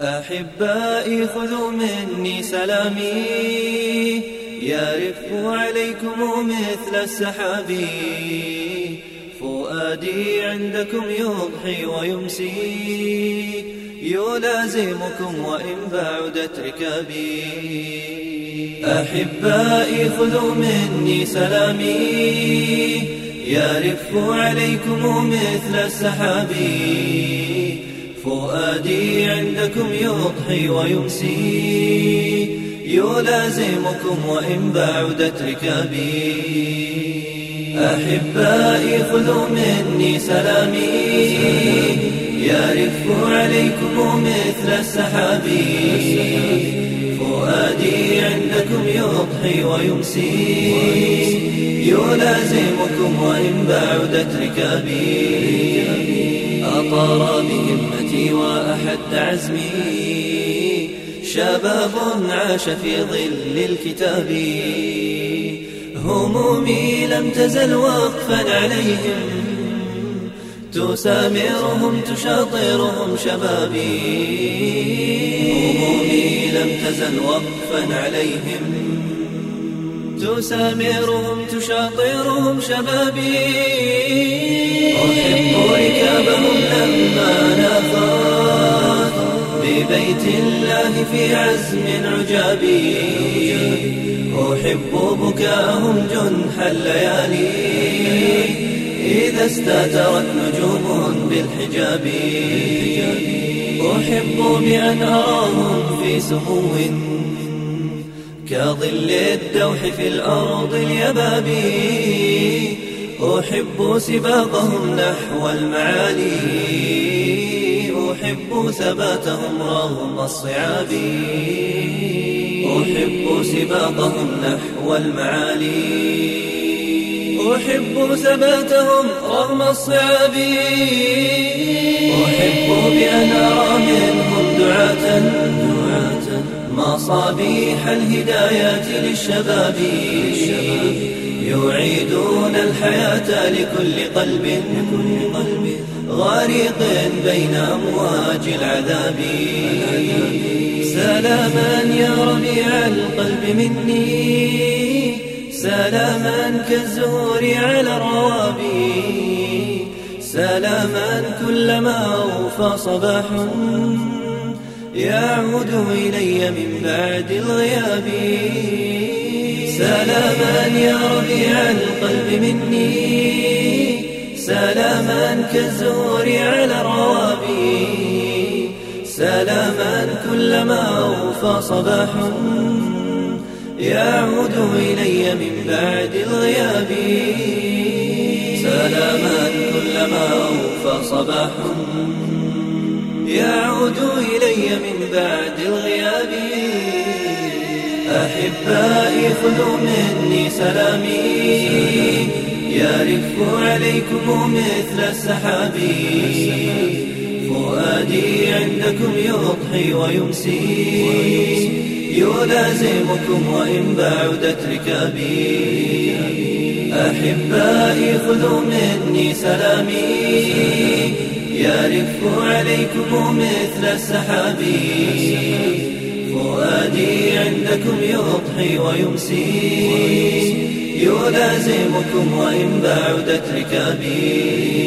أحبائي خذوا مني سلامي. يرف عليكم مثل السحاب. فؤادي عندكم يضحي ويمسي. يلازمكم وإن بعدت ركابي أحبائي خذوا مني سلامي. يرف عليكم مثل السحاب. فؤادي عندكم يضحي ويمسي يلازمكم وإن بعدت ركابي. أحبائي خذوا مني سلامي يرف عليكم مثل السحاب فؤادي عندكم يضحي ويمسي يلازمكم وإن بعدت ركابي. أطار بهمتي وأحد عزمي. شباب عاش في ظل الكتاب. همومي لم تزل وقفا عليهم. تسامرهم تشاطرهم شبابي. همومي لم تزل وقفا عليهم. تسامرهم تشاطرهم شبابي. أحب ركابهم لما نافات ببيت الله في عزم عجابي أحب بكاءهم جنح الليالي إذا استترت نجوم بالحجاب أحب بأن أراهم في سمو كظل الدوح في الأرض اليبابي أحب سباقهم نحو المعالي أحب ثباتهم رغم الصعاب. أحب سباقهم نحو المعالي أحب ثباتهم رغم الصعاب. أحب بأن أرى منهم دعاة. مصابيح الهدايات للشباب يعيدون الحياة لكل قلب غريق بين أمواج العذاب. سلاما يا ربيع القلب مني سلاما كالزهور على الروابي سلاما كلما أوفى صباح يعود إلي من بعد الغياب. سلاما يا ربيع القلب مني. سلاما كالزهور على الروابي سلاما كلما أوفى صباح. يعود إلي من بعد الغياب. سلاما كلما أوفى صباح. يعود إلي من بعد الغياب. أحبائي خذوا مني سلامي. يرف عليكم مثل السحاب. فؤادي عندكم يضحي ويمسي. يلازمكم وإن بعدت ركابي. أحبائي خذوا مني سلامي. يرف عليكم مثل السحاب فؤادي عندكم يضحي ويمسي. يلازمكم وإن بعدت ركابي.